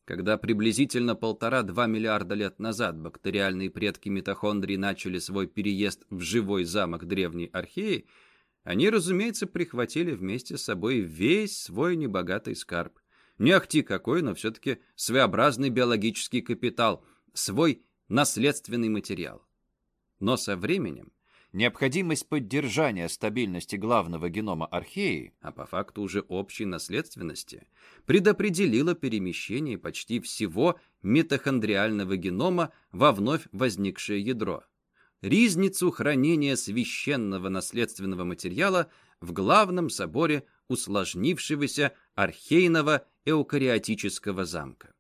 Когда приблизительно полтора-два миллиарда лет назад бактериальные предки митохондрий начали свой переезд в живой замок древней археи, они, разумеется, прихватили вместе с собой весь свой небогатый скарб. Не ахти какой, но все-таки своеобразный биологический капитал, свой наследственный материал. Но со временем необходимость поддержания стабильности главного генома археи, а по факту уже общей наследственности, предопределила перемещение почти всего митохондриального генома во вновь возникшее ядро. Ризницу хранения священного наследственного материала в главном соборе усложнившегося архейного эукариотического замка.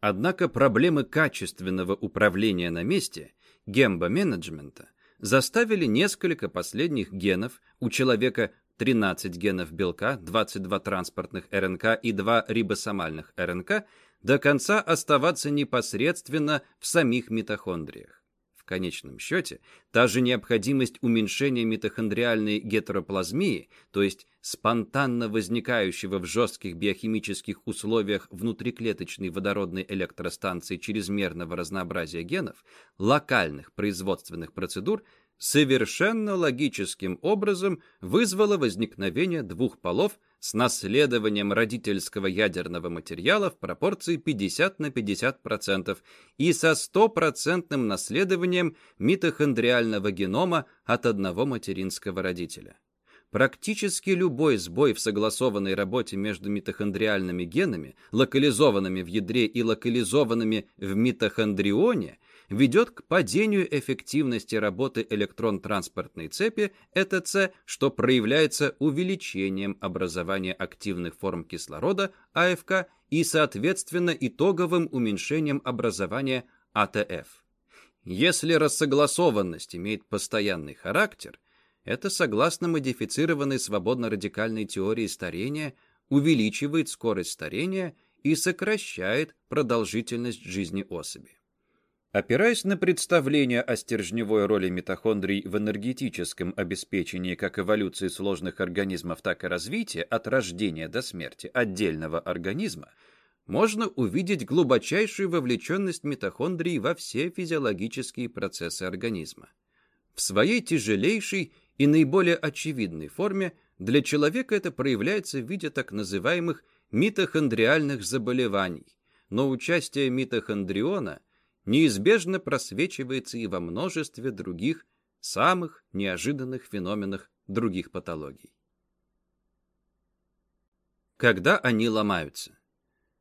Однако проблемы качественного управления на месте, гембо-менеджмента, заставили несколько последних генов, у человека 13 генов белка, 22 транспортных РНК и 2 рибосомальных РНК, до конца оставаться непосредственно в самих митохондриях конечном счете, та же необходимость уменьшения митохондриальной гетероплазмии, то есть спонтанно возникающего в жестких биохимических условиях внутриклеточной водородной электростанции чрезмерного разнообразия генов, локальных производственных процедур – совершенно логическим образом вызвало возникновение двух полов с наследованием родительского ядерного материала в пропорции 50 на 50% и со стопроцентным наследованием митохондриального генома от одного материнского родителя. Практически любой сбой в согласованной работе между митохондриальными генами, локализованными в ядре и локализованными в митохондрионе, ведет к падению эффективности работы электрон-транспортной цепи ЭТЦ, что проявляется увеличением образования активных форм кислорода АФК и, соответственно, итоговым уменьшением образования АТФ. Если рассогласованность имеет постоянный характер, это, согласно модифицированной свободно-радикальной теории старения, увеличивает скорость старения и сокращает продолжительность жизни особи. Опираясь на представление о стержневой роли митохондрий в энергетическом обеспечении как эволюции сложных организмов, так и развития от рождения до смерти отдельного организма, можно увидеть глубочайшую вовлеченность митохондрий во все физиологические процессы организма. В своей тяжелейшей и наиболее очевидной форме для человека это проявляется в виде так называемых митохондриальных заболеваний, но участие митохондриона неизбежно просвечивается и во множестве других, самых неожиданных феноменах других патологий. Когда они ломаются?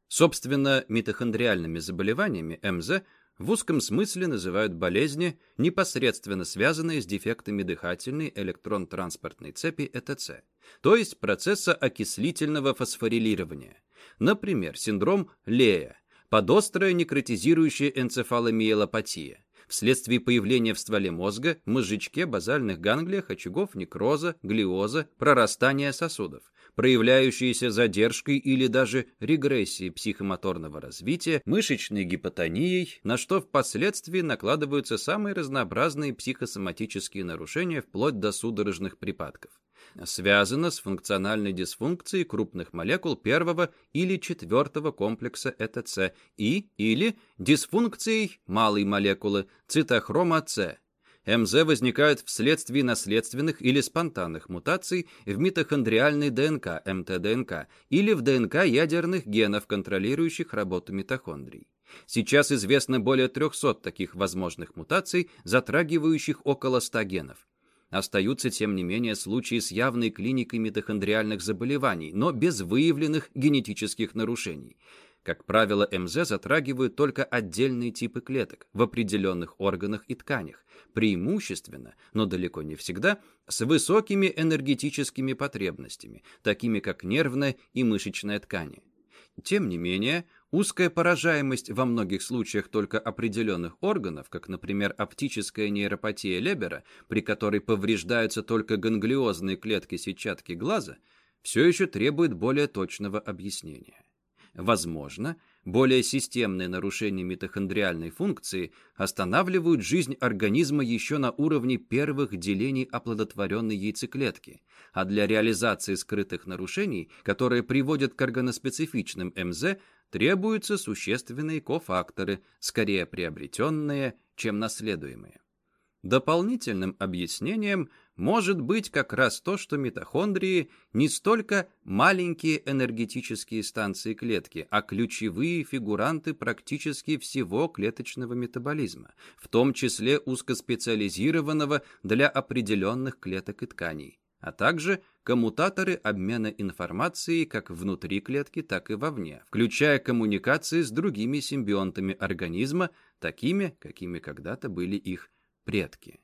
Собственно, митохондриальными заболеваниями МЗ в узком смысле называют болезни, непосредственно связанные с дефектами дыхательной электрон-транспортной цепи ЭТЦ, то есть процесса окислительного фосфорилирования. Например, синдром Лея, подострая некротизирующая энцефаломиелопатия, вследствие появления в стволе мозга, мозжечке, базальных ганглиях очагов некроза, глиоза, прорастания сосудов, проявляющиеся задержкой или даже регрессией психомоторного развития, мышечной гипотонией, на что впоследствии накладываются самые разнообразные психосоматические нарушения вплоть до судорожных припадков связано с функциональной дисфункцией крупных молекул первого или четвертого комплекса ЭТЦ и или дисфункцией малой молекулы цитохрома С. МЗ возникают вследствие наследственных или спонтанных мутаций в митохондриальной ДНК, МТДНК, или в ДНК ядерных генов, контролирующих работу митохондрий. Сейчас известно более 300 таких возможных мутаций, затрагивающих около 100 генов. Остаются, тем не менее, случаи с явной клиникой митохондриальных заболеваний, но без выявленных генетических нарушений. Как правило, МЗ затрагивают только отдельные типы клеток в определенных органах и тканях, преимущественно, но далеко не всегда, с высокими энергетическими потребностями, такими как нервная и мышечная ткани. Тем не менее, Узкая поражаемость во многих случаях только определенных органов, как, например, оптическая нейропатия Лебера, при которой повреждаются только ганглиозные клетки сетчатки глаза, все еще требует более точного объяснения. Возможно, Более системные нарушения митохондриальной функции останавливают жизнь организма еще на уровне первых делений оплодотворенной яйцеклетки, а для реализации скрытых нарушений, которые приводят к органоспецифичным МЗ, требуются существенные кофакторы, скорее приобретенные, чем наследуемые. Дополнительным объяснением может быть как раз то, что митохондрии не столько маленькие энергетические станции клетки, а ключевые фигуранты практически всего клеточного метаболизма, в том числе узкоспециализированного для определенных клеток и тканей, а также коммутаторы обмена информацией как внутри клетки, так и вовне, включая коммуникации с другими симбионтами организма, такими, какими когда-то были их предки.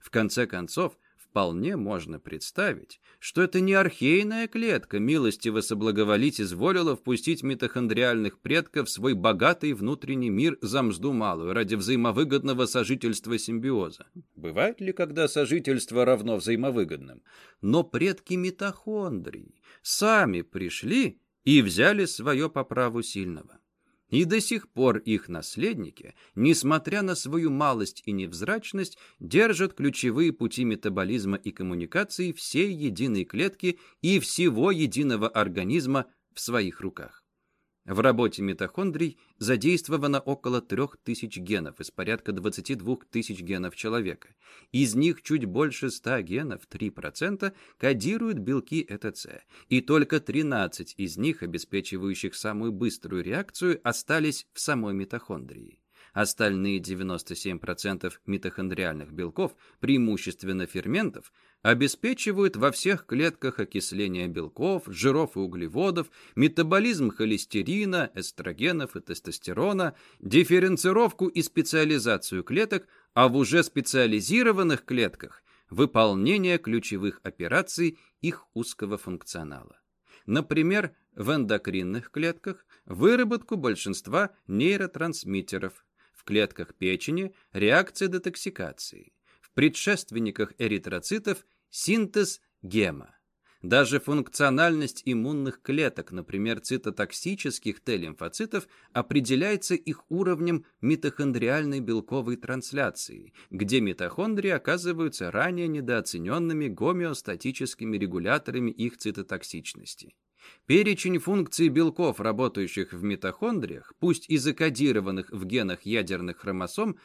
В конце концов, вполне можно представить, что это не архейная клетка милостиво соблаговолить изволила впустить митохондриальных предков в свой богатый внутренний мир за мзду малую ради взаимовыгодного сожительства симбиоза. Бывает ли, когда сожительство равно взаимовыгодным? Но предки митохондрий сами пришли и взяли свое по праву сильного. И до сих пор их наследники, несмотря на свою малость и невзрачность, держат ключевые пути метаболизма и коммуникации всей единой клетки и всего единого организма в своих руках. В работе митохондрий задействовано около 3000 генов из порядка 22 тысяч генов человека. Из них чуть больше 100 генов, 3%, кодируют белки ЭТЦ, и только 13 из них, обеспечивающих самую быструю реакцию, остались в самой митохондрии. Остальные 97% митохондриальных белков, преимущественно ферментов, обеспечивают во всех клетках окисление белков, жиров и углеводов, метаболизм холестерина, эстрогенов и тестостерона, дифференцировку и специализацию клеток, а в уже специализированных клетках выполнение ключевых операций их узкого функционала. Например, в эндокринных клетках выработку большинства нейротрансмиттеров, в клетках печени реакция детоксикации, в предшественниках эритроцитов синтез гема. Даже функциональность иммунных клеток, например, цитотоксических Т-лимфоцитов, определяется их уровнем митохондриальной белковой трансляции, где митохондрии оказываются ранее недооцененными гомеостатическими регуляторами их цитотоксичности. Перечень функций белков, работающих в митохондриях, пусть и закодированных в генах ядерных хромосом,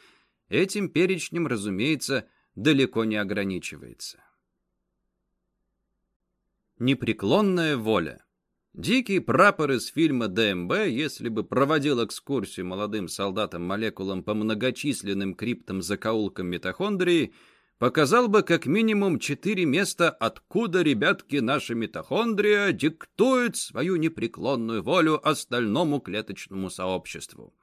этим перечнем, разумеется, далеко не ограничивается. Непреклонная воля. Дикий прапор из фильма ДМБ, если бы проводил экскурсию молодым солдатам-молекулам по многочисленным криптам-закоулкам митохондрии, показал бы как минимум четыре места, откуда, ребятки, наша митохондрия диктует свою непреклонную волю остальному клеточному сообществу.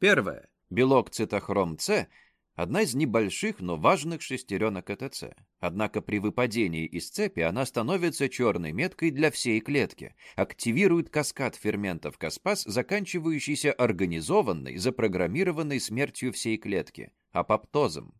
Первое. Белок цитохром-С – одна из небольших, но важных шестеренок ЭТЦ. Однако при выпадении из цепи она становится черной меткой для всей клетки, активирует каскад ферментов Каспас, заканчивающийся организованной, запрограммированной смертью всей клетки – апоптозом.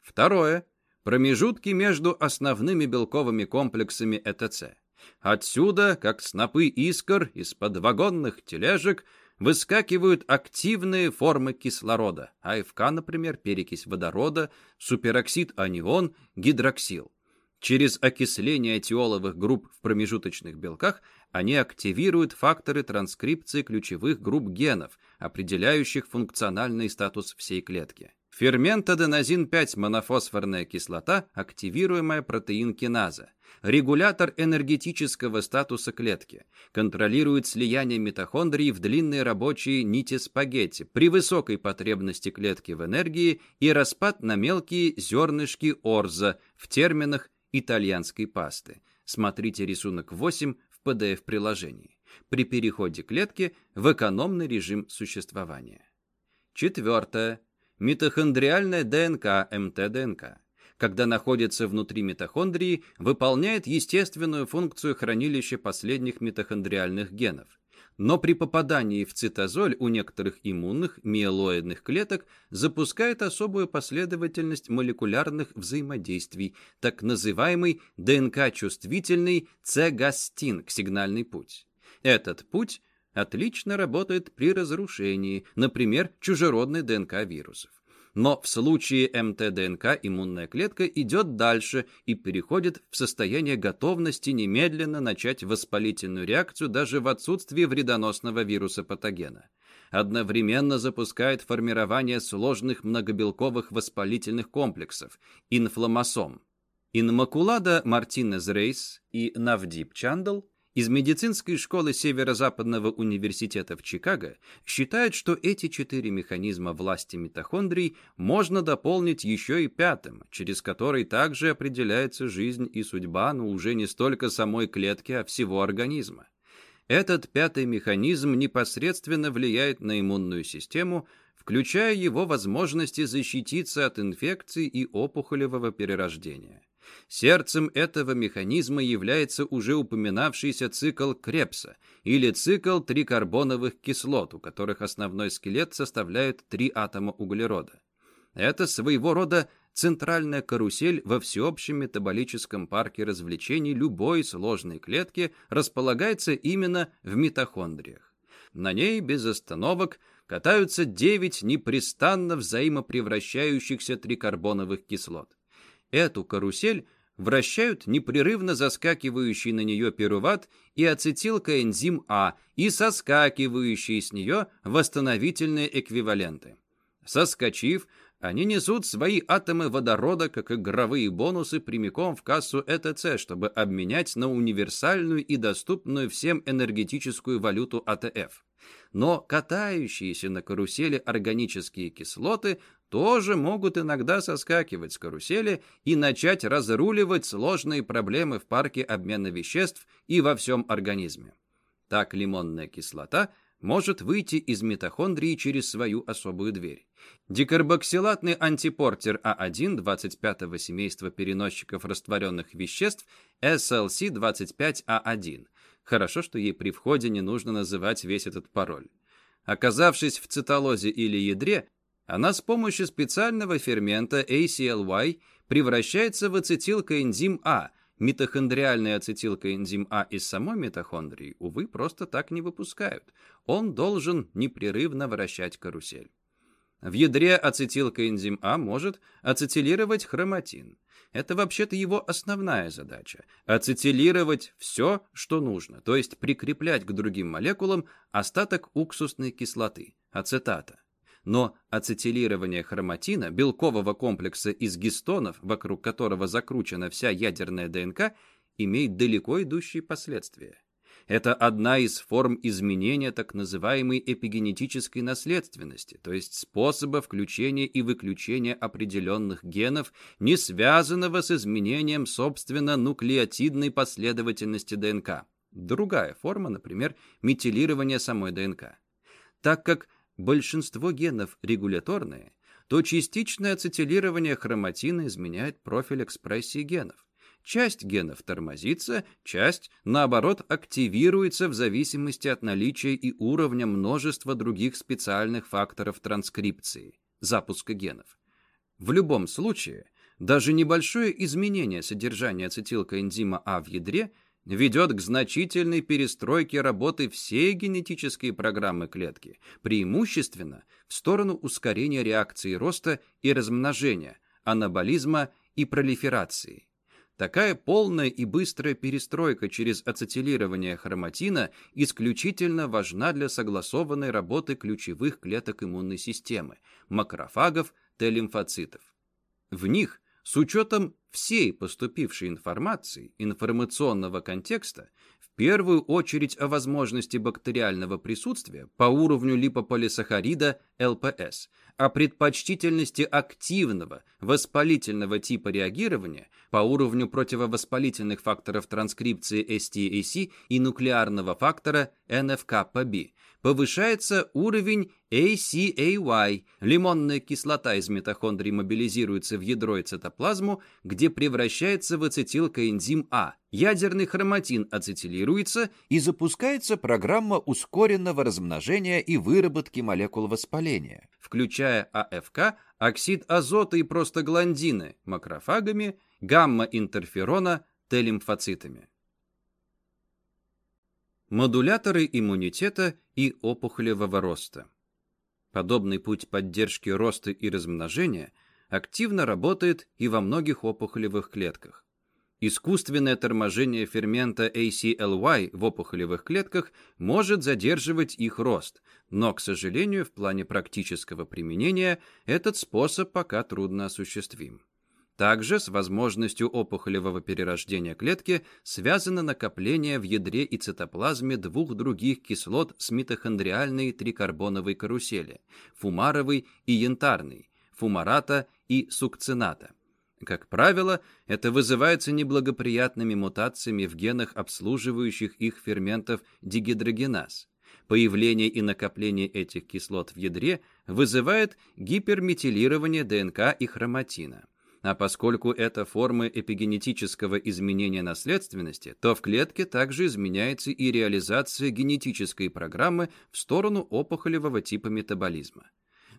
Второе. Промежутки между основными белковыми комплексами ЭТЦ. Отсюда, как снопы искр из-под вагонных тележек, выскакивают активные формы кислорода, АФК, например, перекись водорода, супероксид анион, гидроксил. Через окисление тиоловых групп в промежуточных белках они активируют факторы транскрипции ключевых групп генов, определяющих функциональный статус всей клетки. Фермент аденозин-5 монофосфорная кислота, активируемая протеин-киназа. Регулятор энергетического статуса клетки. Контролирует слияние митохондрий в длинные рабочие нити спагетти при высокой потребности клетки в энергии и распад на мелкие зернышки орза в терминах итальянской пасты. Смотрите рисунок 8 в PDF-приложении. При переходе клетки в экономный режим существования. Четвертое Митохондриальная ДНК, МТ-ДНК, когда находится внутри митохондрии, выполняет естественную функцию хранилища последних митохондриальных генов. Но при попадании в цитозоль у некоторых иммунных миелоидных клеток запускает особую последовательность молекулярных взаимодействий, так называемый ДНК-чувствительный С-гастин, сигнальный путь. Этот путь отлично работает при разрушении, например, чужеродной ДНК вирусов. Но в случае МТДНК иммунная клетка идет дальше и переходит в состояние готовности немедленно начать воспалительную реакцию даже в отсутствии вредоносного вируса патогена. Одновременно запускает формирование сложных многобелковых воспалительных комплексов – инфламмасом. Инмакулада Мартинез Рейс и Навдип Чандл из медицинской школы Северо-Западного университета в Чикаго считают, что эти четыре механизма власти митохондрий можно дополнить еще и пятым, через который также определяется жизнь и судьба, но уже не столько самой клетки, а всего организма. Этот пятый механизм непосредственно влияет на иммунную систему, включая его возможности защититься от инфекций и опухолевого перерождения. Сердцем этого механизма является уже упоминавшийся цикл Крепса или цикл трикарбоновых кислот, у которых основной скелет составляет три атома углерода. Это своего рода центральная карусель во всеобщем метаболическом парке развлечений любой сложной клетки располагается именно в митохондриях. На ней без остановок катаются 9 непрестанно взаимопревращающихся трикарбоновых кислот. Эту карусель вращают непрерывно заскакивающий на нее пируват и ацетилкоэнзим А и соскакивающие с нее восстановительные эквиваленты. Соскочив, они несут свои атомы водорода как игровые бонусы прямиком в кассу ЭТЦ, чтобы обменять на универсальную и доступную всем энергетическую валюту АТФ. Но катающиеся на карусели органические кислоты тоже могут иногда соскакивать с карусели и начать разруливать сложные проблемы в парке обмена веществ и во всем организме. Так лимонная кислота может выйти из митохондрии через свою особую дверь. Дикарбоксилатный антипортер А1 25-го семейства переносчиков растворенных веществ SLC25A1. Хорошо, что ей при входе не нужно называть весь этот пароль. Оказавшись в цитолозе или ядре, она с помощью специального фермента ACLY превращается в ацетилкоэнзим А. Митохондриальный ацетилкоэнзим А из самой митохондрии, увы, просто так не выпускают. Он должен непрерывно вращать карусель. В ядре ацетилкоэнзим А может ацетилировать хроматин. Это вообще-то его основная задача – ацетилировать все, что нужно, то есть прикреплять к другим молекулам остаток уксусной кислоты – ацетата но ацетилирование хроматина, белкового комплекса из гистонов, вокруг которого закручена вся ядерная ДНК, имеет далеко идущие последствия. Это одна из форм изменения так называемой эпигенетической наследственности, то есть способа включения и выключения определенных генов, не связанного с изменением, собственно, нуклеотидной последовательности ДНК. Другая форма, например, метилирование самой ДНК. Так как большинство генов регуляторные, то частичное ацетилирование хроматина изменяет профиль экспрессии генов. Часть генов тормозится, часть, наоборот, активируется в зависимости от наличия и уровня множества других специальных факторов транскрипции, запуска генов. В любом случае, даже небольшое изменение содержания ацетилкоэнзима А в ядре – ведет к значительной перестройке работы всей генетической программы клетки, преимущественно в сторону ускорения реакции роста и размножения, анаболизма и пролиферации. Такая полная и быстрая перестройка через ацетилирование хроматина исключительно важна для согласованной работы ключевых клеток иммунной системы – макрофагов, Т-лимфоцитов. В них – с учетом всей поступившей информации, информационного контекста, в первую очередь о возможности бактериального присутствия по уровню липополисахарида ЛПС, о предпочтительности активного воспалительного типа реагирования по уровню противовоспалительных факторов транскрипции STAC и нуклеарного фактора NFKB, повышается уровень ACAY. Лимонная кислота из митохондрий мобилизируется в ядро и цитоплазму, где превращается в ацетилкоэнзим А. Ядерный хроматин ацетилируется и запускается программа ускоренного размножения и выработки молекул воспаления, включая АФК, оксид азота и простагландины макрофагами, гамма-интерферона Т-лимфоцитами. Модуляторы иммунитета и опухолевого роста. Подобный путь поддержки роста и размножения активно работает и во многих опухолевых клетках. Искусственное торможение фермента ACLY в опухолевых клетках может задерживать их рост, но, к сожалению, в плане практического применения этот способ пока трудно осуществим. Также с возможностью опухолевого перерождения клетки связано накопление в ядре и цитоплазме двух других кислот с митохондриальной трикарбоновой карусели – фумаровой и янтарной, фумарата и сукцината. Как правило, это вызывается неблагоприятными мутациями в генах обслуживающих их ферментов дигидрогеназ. Появление и накопление этих кислот в ядре вызывает гиперметилирование ДНК и хроматина. А поскольку это формы эпигенетического изменения наследственности, то в клетке также изменяется и реализация генетической программы в сторону опухолевого типа метаболизма.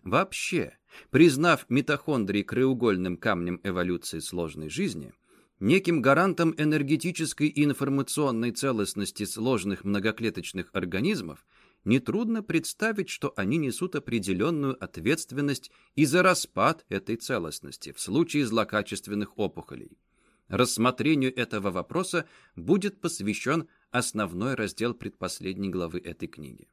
Вообще, признав митохондрии краеугольным камнем эволюции сложной жизни, неким гарантом энергетической и информационной целостности сложных многоклеточных организмов, нетрудно представить, что они несут определенную ответственность и за распад этой целостности в случае злокачественных опухолей. Рассмотрению этого вопроса будет посвящен основной раздел предпоследней главы этой книги.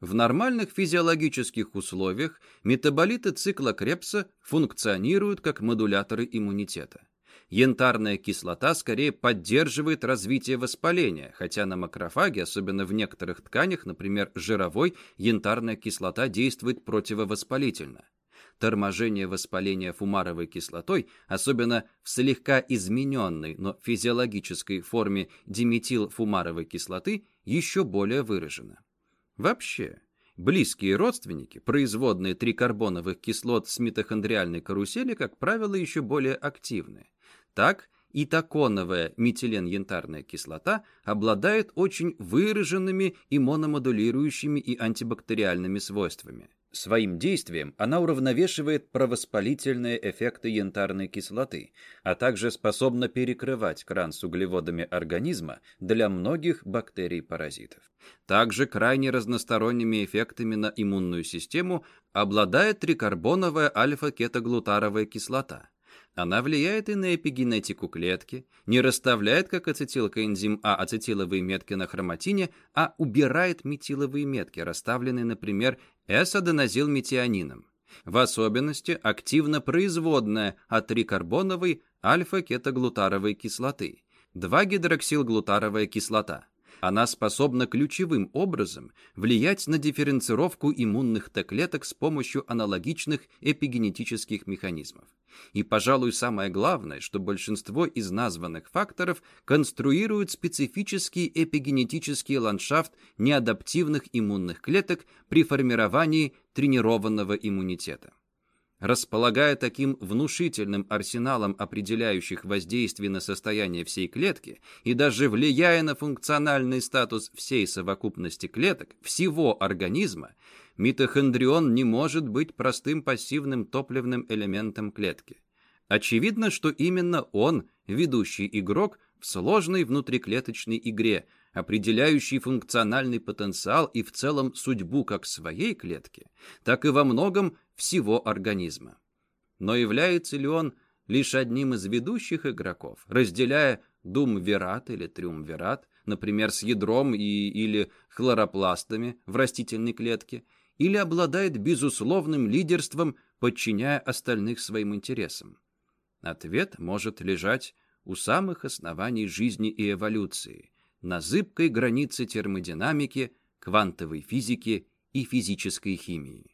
В нормальных физиологических условиях метаболиты цикла Крепса функционируют как модуляторы иммунитета. Янтарная кислота скорее поддерживает развитие воспаления, хотя на макрофаге, особенно в некоторых тканях, например, жировой, янтарная кислота действует противовоспалительно. Торможение воспаления фумаровой кислотой, особенно в слегка измененной, но физиологической форме диметилфумаровой кислоты, еще более выражено. Вообще, близкие родственники, производные трикарбоновых кислот с митохондриальной карусели, как правило, еще более активны. Так, и токоновая метилен-янтарная кислота обладает очень выраженными и мономодулирующими и антибактериальными свойствами. Своим действием она уравновешивает провоспалительные эффекты янтарной кислоты, а также способна перекрывать кран с углеводами организма для многих бактерий-паразитов. Также крайне разносторонними эффектами на иммунную систему обладает трикарбоновая альфа-кетоглутаровая кислота. Она влияет и на эпигенетику клетки, не расставляет, как ацетилкоэнзим А, ацетиловые метки на хроматине, а убирает метиловые метки, расставленные, например, S-аденозилметионином. В особенности активно производная от трикарбоновой альфа-кетоглутаровой кислоты, 2-гидроксилглутаровая кислота. Она способна ключевым образом влиять на дифференцировку иммунных Т-клеток с помощью аналогичных эпигенетических механизмов. И, пожалуй, самое главное, что большинство из названных факторов конструируют специфический эпигенетический ландшафт неадаптивных иммунных клеток при формировании тренированного иммунитета. Располагая таким внушительным арсеналом определяющих воздействий на состояние всей клетки и даже влияя на функциональный статус всей совокупности клеток, всего организма, митохондрион не может быть простым пассивным топливным элементом клетки. Очевидно, что именно он – ведущий игрок в сложной внутриклеточной игре – определяющий функциональный потенциал и в целом судьбу как своей клетки, так и во многом всего организма. Но является ли он лишь одним из ведущих игроков, разделяя думвират или триумвират, например, с ядром и, или хлоропластами в растительной клетке, или обладает безусловным лидерством, подчиняя остальных своим интересам? Ответ может лежать у самых оснований жизни и эволюции, на зыбкой границе термодинамики, квантовой физики и физической химии.